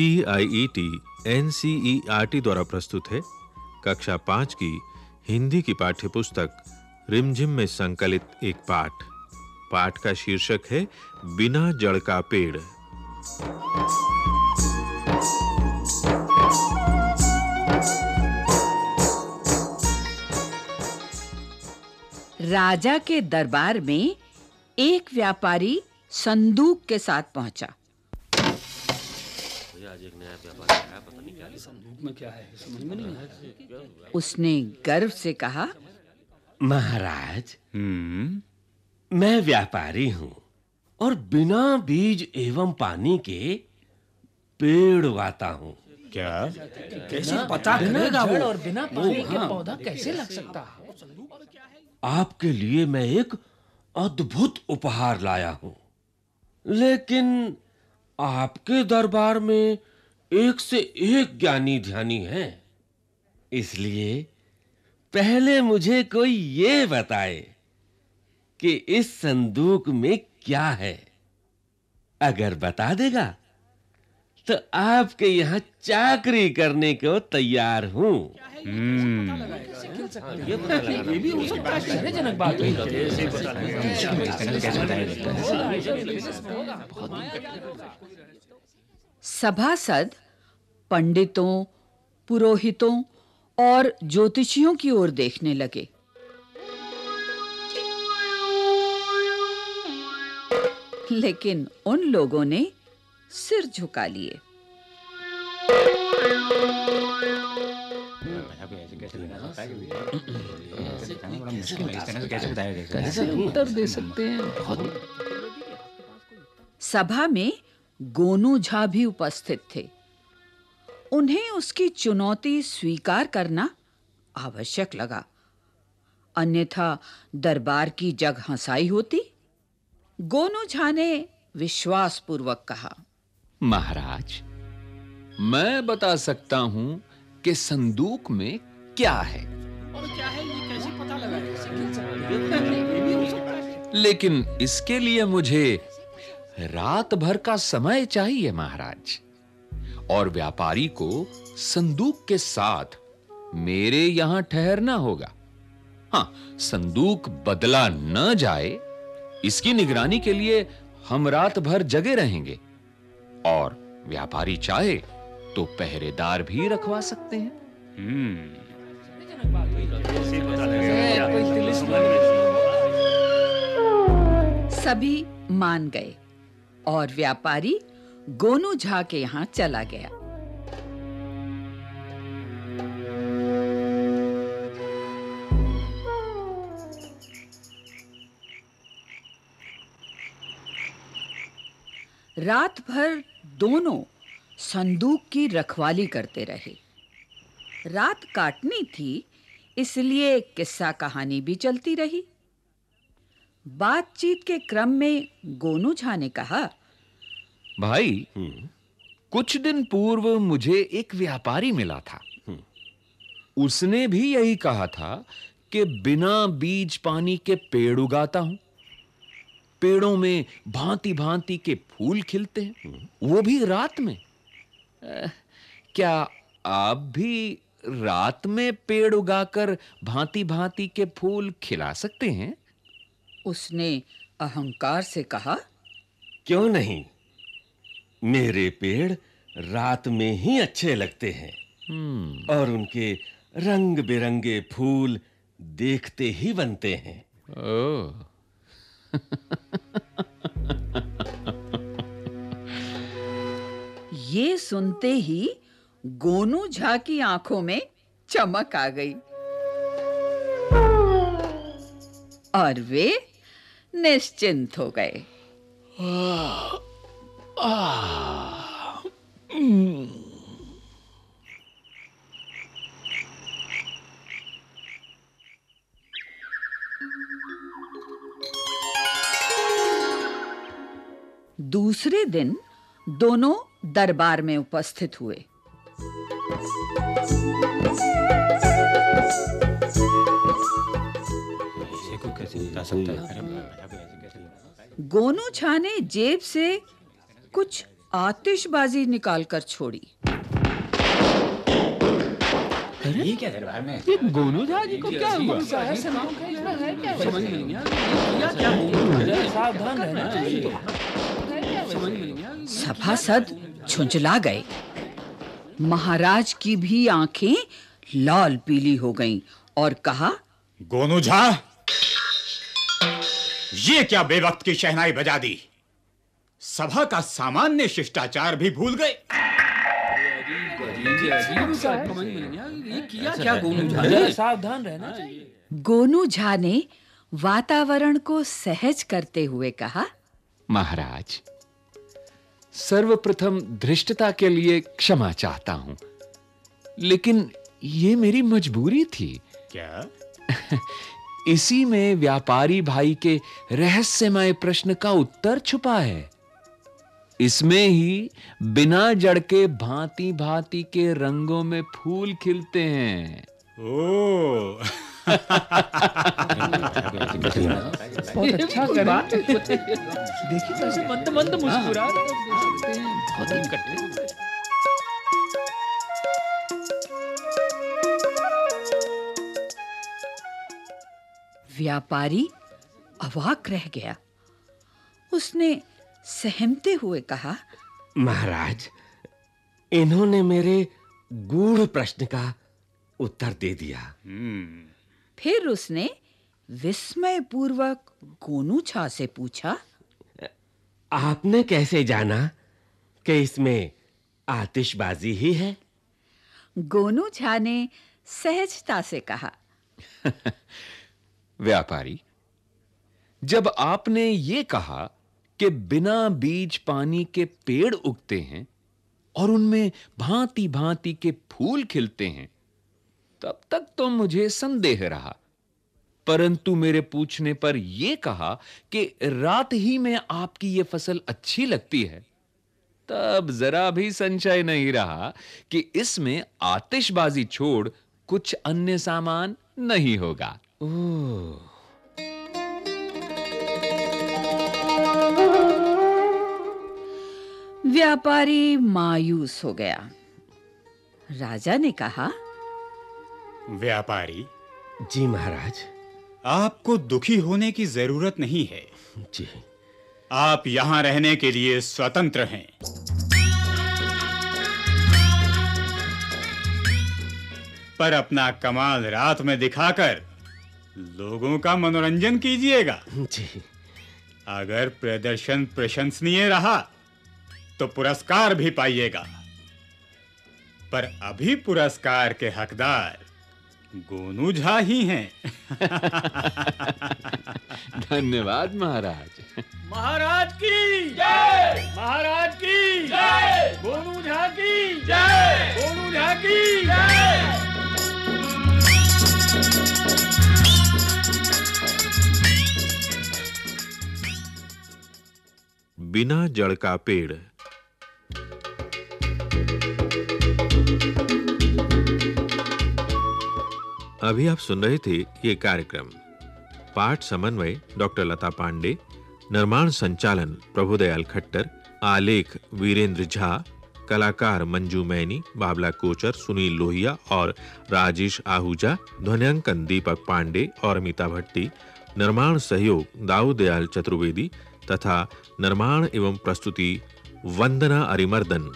C I E T N C E R T द्वारा प्रस्तुत है कक्षा पाँच की हिंदी की पाठ्य पुस्तक रिमझिम में संकलित एक पाठ। पाठ का शीर्षक है बिना जड़ का पेड़। राजा के दरबार में एक व्यापारी संदूक के साथ पहुँचा। उसने गर्व से कहा महाराज मैं व्यापारी हूँ और बिना बीज एवं पानी के पेड़ उगाता हूँ। क्या? कैसे पता करेगा वो? और बिना पानी के पौधा कैसे लग सकता है? आपके लिए मैं एक अद्भुत उपहार लाया हूँ। लेकिन आपके दरबार में एक से एक ज्ञानी ध्यानी है। इसलिए पहले मुझे कोई ये बताए कि इस संदूक में क्या है। अगर बता देगा तो आपके यहाँ चाकरी करने को तैयार हूँ। ये भी हो सकता है आश्चर्यजनक बात है। सभासद पंडितों पुरोहितों और ज्योतिषियों की ओर देखने लगे। लेकिन उन लोगों ने सिर झुका लिए। उत्तर दे सकते हैं। बहुत सभा में गोनू झा भी उपस्थित थे। उन्हें उसकी चुनौती स्वीकार करना आवश्यक लगा। अन्यथा दरबार की जग हंसाई होती। गोनू झा ने विश्वास पूर्वक कहा। महाराज मैं बता सकता हूँ कि संदूक में क्या है। और क्या है ये कैसे पता लगा कैसे गिन सकते ये भी सकता है। लेकिन इसके लिए मुझे रात भर का समय चाहिए महाराज और व्यापारी को संदूक के साथ मेरे यहाँ ठहरना होगा। हाँ संदूक बदला न जाए इसकी निगरानी के लिए हम रात भर जगे रहेंगे। और व्यापारी चाहे तो पहरेदार भी रखवा सकते हैं। सभी मान गए और व्यापारी गोनू झा के यहाँ चला गया। रात भर दोनों संदूक की रखवाली करते रहे। रात काटनी थी इसलिए किस्सा कहानी भी चलती रही। बातचीत के क्रम में गोनू झा ने कहा भाई कुछ दिन पूर्व मुझे एक व्यापारी मिला था। उसने भी यही कहा था कि बिना बीज पानी के पेड़ उगाता हूँ। पेड़ों में भांति भांति के फूल खिलते हैं। वो भी रात में। अ, क्या आप भी रात में पेड़ उगाकर भांति भांति के फूल खिला सकते हैं? उसने अहंकार से कहा क्यों नहीं? मेरे पेड़ रात में ही अच्छे लगते हैं। और उनके रंग बिरंगे फूल देखते ही बनते हैं। ओह। ये सुनते ही गोनू झा की आँखों में चमक आ गई। और वे निश्चिंत हो गए। दूसरे दिन दोनों दरबार में उपस्थित हुए। गोनू झा ने जेब से कुछ आतिशबाजी निकालकर छोड़ी। ये क्या दरबार में? ये गोनू झा जी को क्या हुआ? समझ नहीं आ रहा ये क्या? बोल रहा है सावधान रहना चाहिए समझ में नहीं आ रहा सभासद झुंझला गए। महाराज की भी आँखें लाल पीली हो गईं और कहा गोनू झा ये क्या बेवक्त की शहनाई बजा दी? सभा का सामान्य शिष्टाचार भी भूल गए। सावधान रहना चाहिए गोनू झा ने वातावरण को सहज करते हुए कहा महाराज सर्वप्रथम धृष्टता के लिए क्षमा चाहता हूँ। लेकिन ये मेरी मजबूरी थी। क्या? इसी में व्यापारी भाई के रहस्यमय प्रश्न का उत्तर छुपा है। इसमें ही बिना जड़ के भांति भांति के रंगों में फूल खिलते हैं। ओ बहुत अच्छा करे देखिए मंद मंद मुस्कुरा रहे हैं बहुत ही व्यापारी अवाक रह गया। उसने सहमते हुए कहा महाराज इन्होंने मेरे गूढ़ प्रश्न का उत्तर दे दिया। फिर उसने विस्मय पूर्वक गोनू छा से पूछा आपने कैसे जाना कि इसमें आतिशबाजी ही है? गोनू झा ने सहजता से कहा व्यापारी जब आपने ये कहा कि बिना बीज पानी के पेड़ उगते हैं और उनमें भांति भांति के फूल खिलते हैं तब तक तो मुझे संदेह रहा। परंतु मेरे पूछने पर यह कहा कि रात ही में आपकी यह फ़सल अच्छी लगती है। तब जरा भी संशय नहीं रहा कि इसमें आतिशबाजी छोड़ कुछ अन्य सामान नहीं होगा। व्यापारी मायूस हो गया। राजा ने कहा व्यापारी। जी महाराज। आपको दुखी होने की ज़रूरत नहीं है। जी। आप यहाँ रहने के लिए स्वतंत्र हैं। पर अपना कमाल रात में दिखाकर लोगों का मनोरंजन कीजिएगा। जी। अगर प्रदर्शन प्रशंसनीय रहा तो पुरस्कार भी पाइएगा। पर अभी पुरस्कार के हकदार गोनू झा ही। हैं धन्यवाद महाराज। महाराज की जय। महाराज की जय। गोनू झा की जय। गोनू झा की जय बिना जड़ का पेड़ अभी आप सुन रहे थे ये कार्यक्रम। पाठ समन्वय डॉक्टर लता पांडे, निर्माण संचालन प्रभुदयाल खट्टर, आलेख वीरेंद्र झा, कलाकार मंजू मैनी, बाबला कोचर, सुनील लोहिया और राजेश आहूजा, ध्वनियांकन दीपक पांडे और अमिता भट्टी, निर्माण सहयोग दाऊदयाल चतुर्वेदी तथा निर्माण एवं प्रस्तुति वंदना अरिमर्दन।